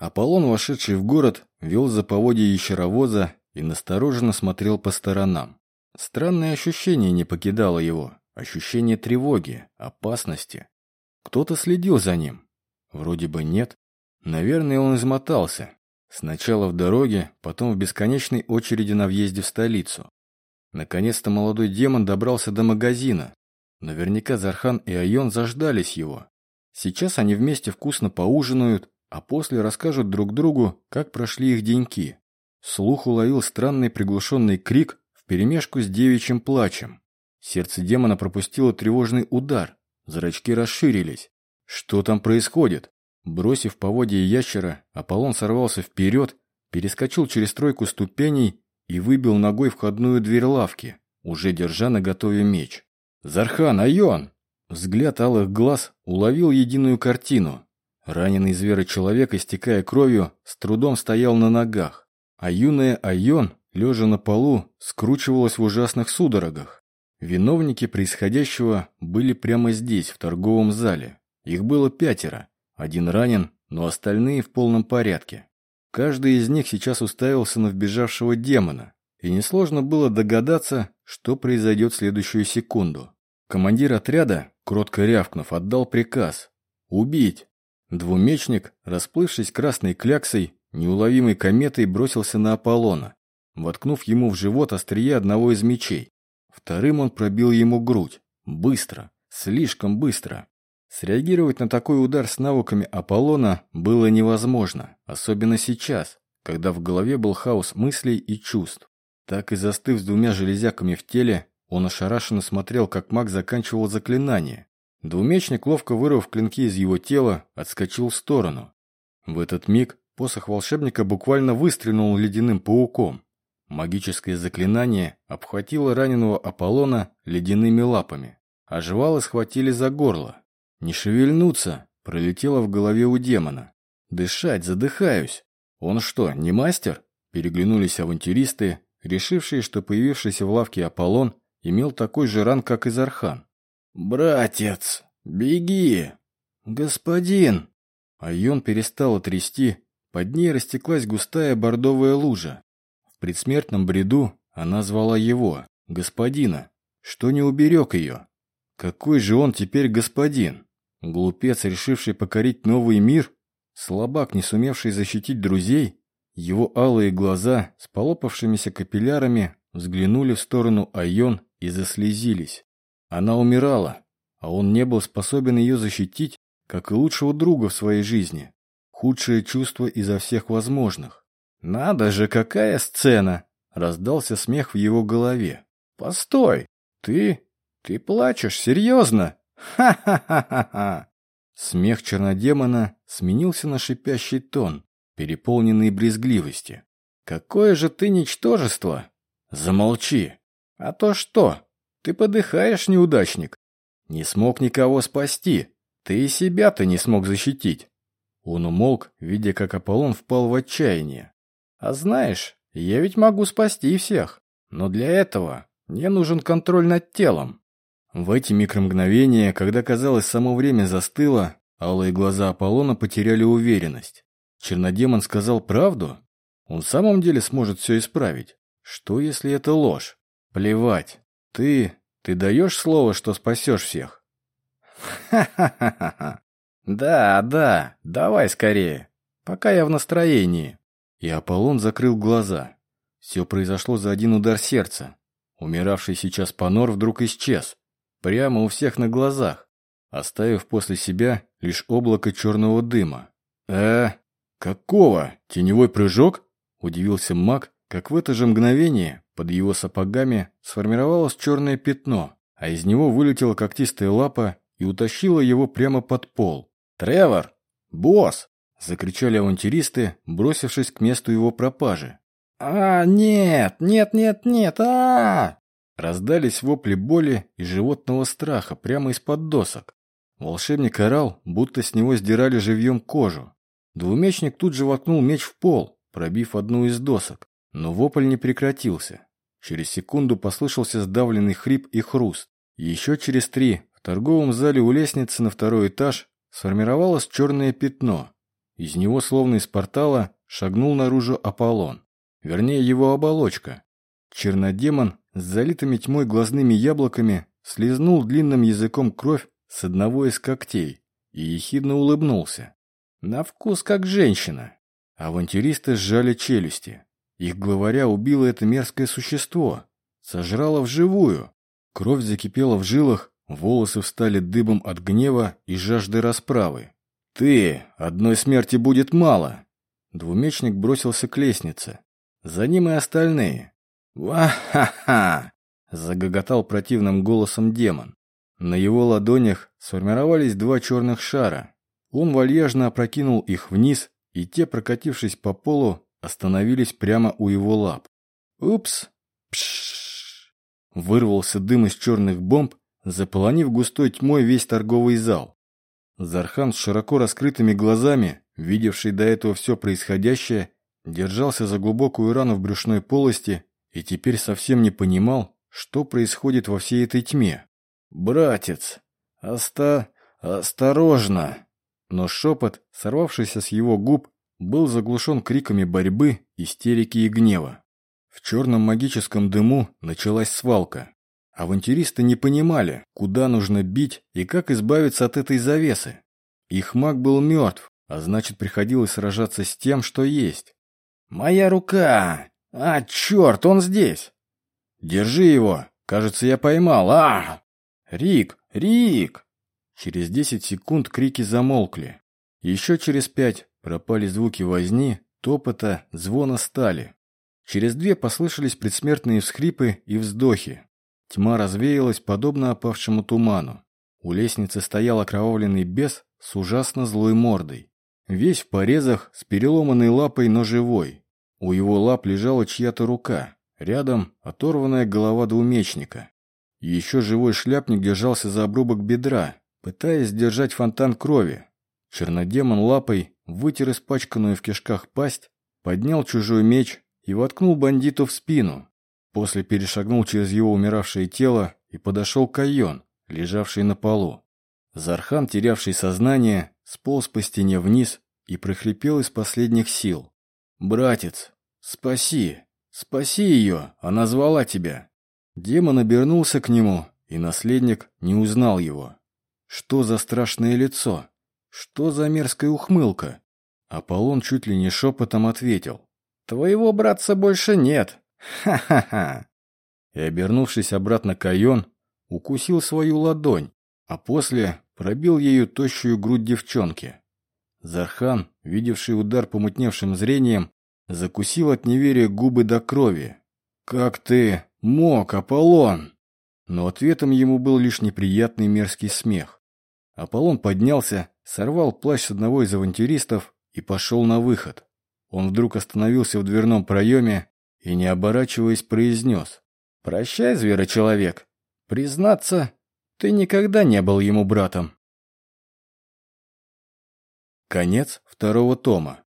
Аполлон, вошедший в город, вел за поводья ящеровоза и настороженно смотрел по сторонам. Странное ощущение не покидало его. Ощущение тревоги, опасности. Кто-то следил за ним. Вроде бы нет. Наверное, он измотался. Сначала в дороге, потом в бесконечной очереди на въезде в столицу. Наконец-то молодой демон добрался до магазина. Наверняка Зархан и Айон заждались его. Сейчас они вместе вкусно поужинают, а после расскажут друг другу, как прошли их деньки. Слух уловил странный приглушенный крик вперемешку с девичьим плачем. Сердце демона пропустило тревожный удар. Зрачки расширились. Что там происходит? Бросив поводья ящера, Аполлон сорвался вперед, перескочил через тройку ступеней и выбил ногой входную дверь лавки, уже держа на готове меч. «Зархан, Айон!» Взгляд алых глаз уловил единую картину. Раненый зверочеловек, истекая кровью, с трудом стоял на ногах, а юная Айон, лежа на полу, скручивалась в ужасных судорогах. Виновники происходящего были прямо здесь, в торговом зале. Их было пятеро. Один ранен, но остальные в полном порядке. Каждый из них сейчас уставился на вбежавшего демона, и несложно было догадаться, что произойдет в следующую секунду. Командир отряда, кротко рявкнув, отдал приказ «Убить!». Двумечник, расплывшись красной кляксой, неуловимой кометой бросился на Аполлона, воткнув ему в живот острие одного из мечей. Вторым он пробил ему грудь. Быстро, слишком быстро. Среагировать на такой удар с навыками Аполлона было невозможно, особенно сейчас, когда в голове был хаос мыслей и чувств. Так и застыв с двумя железяками в теле, он ошарашенно смотрел, как маг заканчивал заклинание. Двумечник, ловко вырвав клинки из его тела, отскочил в сторону. В этот миг посох волшебника буквально выстрелил ледяным пауком. Магическое заклинание обхватило раненого Аполлона ледяными лапами, жвалы схватили за горло. «Не шевельнуться!» — пролетело в голове у демона. «Дышать, задыхаюсь!» «Он что, не мастер?» — переглянулись авантюристы, решившие, что появившийся в лавке Аполлон имел такой же ран, как и Зархан. «Братец, беги!» «Господин!» Айон перестала трясти, под ней растеклась густая бордовая лужа. В предсмертном бреду она звала его, господина, что не уберег ее. Какой же он теперь господин? Глупец, решивший покорить новый мир? Слабак, не сумевший защитить друзей? Его алые глаза с полопавшимися капиллярами взглянули в сторону Айон и заслезились. Она умирала, а он не был способен ее защитить, как и лучшего друга в своей жизни. Худшее чувство изо всех возможных. «Надо же, какая сцена!» — раздался смех в его голове. «Постой! Ты... ты плачешь, серьезно?» Ха-ха-ха-ха-ха! Смех чернодемона сменился на шипящий тон, переполненный брезгливости. «Какое же ты ничтожество!» «Замолчи!» «А то что? Ты подыхаешь, неудачник!» «Не смог никого спасти! Ты и себя-то не смог защитить!» Он умолк, видя, как Аполлон впал в отчаяние. «А знаешь, я ведь могу спасти всех, но для этого мне нужен контроль над телом. В эти микромгновения, когда, казалось, само время застыло, алые глаза Аполлона потеряли уверенность. Чернодемон сказал правду? Он в самом деле сможет все исправить? Что, если это ложь? Плевать. Ты... ты даешь слово, что спасешь всех? Ха-ха-ха-ха. Да, да, давай скорее. Пока я в настроении. И Аполлон закрыл глаза. Все произошло за один удар сердца. Умиравший сейчас Панор вдруг исчез. Прямо у всех на глазах, оставив после себя лишь облако черного дыма. «Э, какого? Теневой прыжок?» – удивился маг, как в это же мгновение под его сапогами сформировалось черное пятно, а из него вылетела когтистая лапа и утащила его прямо под пол. «Тревор! Босс!» – закричали авантюристы, бросившись к месту его пропажи. «А, нет, нет, нет, нет, а, -а, -а Раздались вопли боли и животного страха прямо из-под досок. Волшебник орал, будто с него сдирали живьем кожу. Двумечник тут же воткнул меч в пол, пробив одну из досок. Но вопль не прекратился. Через секунду послышался сдавленный хрип и хруст. Еще через три в торговом зале у лестницы на второй этаж сформировалось черное пятно. Из него, словно из портала, шагнул наружу Аполлон. Вернее, его оболочка. Чернодемон с залитыми тьмой глазными яблоками слезнул длинным языком кровь с одного из когтей и ехидно улыбнулся. На вкус как женщина. Авантюристы сжали челюсти. Их главаря убило это мерзкое существо. Сожрало вживую. Кровь закипела в жилах, волосы встали дыбом от гнева и жажды расправы. «Ты! Одной смерти будет мало!» Двумечник бросился к лестнице. За ним и остальные. «Ва-ха-ха!» — загоготал противным голосом демон. На его ладонях сформировались два черных шара. Он вальяжно опрокинул их вниз, и те, прокатившись по полу, остановились прямо у его лап. «Упс!» Пшшш! Вырвался дым из черных бомб, заполонив густой тьмой весь торговый зал. Зархан с широко раскрытыми глазами, видевший до этого все происходящее, держался за глубокую рану в брюшной полости и теперь совсем не понимал, что происходит во всей этой тьме. «Братец! Оста... осторожно!» Но шепот, сорвавшийся с его губ, был заглушен криками борьбы, истерики и гнева. В черном магическом дыму началась свалка. Авантюристы не понимали, куда нужно бить и как избавиться от этой завесы. Их маг был мертв, а значит, приходилось сражаться с тем, что есть. «Моя рука! А, черт, он здесь!» «Держи его! Кажется, я поймал! А!» «Рик! Рик!» Через десять секунд крики замолкли. Еще через пять пропали звуки возни, топота, звона стали. Через две послышались предсмертные всхрипы и вздохи. Тьма развеялась, подобно опавшему туману. У лестницы стоял окровавленный бес с ужасно злой мордой. Весь в порезах, с переломанной лапой, но живой. У его лап лежала чья-то рука. Рядом оторванная голова двумечника. Еще живой шляпник держался за обрубок бедра, пытаясь сдержать фонтан крови. Чернодемон лапой вытер испачканную в кишках пасть, поднял чужой меч и воткнул бандиту в спину. После перешагнул через его умиравшее тело и подошел к Айон, лежавший на полу. Зархан, терявший сознание, сполз по стене вниз и прохрипел из последних сил. «Братец, спаси! Спаси ее! Она звала тебя!» Демон обернулся к нему, и наследник не узнал его. Что за страшное лицо? Что за мерзкая ухмылка? Аполлон чуть ли не шепотом ответил. «Твоего братца больше нет. Ха-ха-ха!» И, обернувшись обратно к Айон, укусил свою ладонь, а после пробил ею тощую грудь девчонки. Зархан, видевший удар помутневшим зрением, закусил от неверия губы до крови. «Как ты мог, Аполлон?» Но ответом ему был лишь неприятный мерзкий смех. Аполлон поднялся, сорвал плащ с одного из авантюристов и пошел на выход. Он вдруг остановился в дверном проеме и, не оборачиваясь, произнес. «Прощай, зверочеловек. Признаться, ты никогда не был ему братом». Конец второго тома.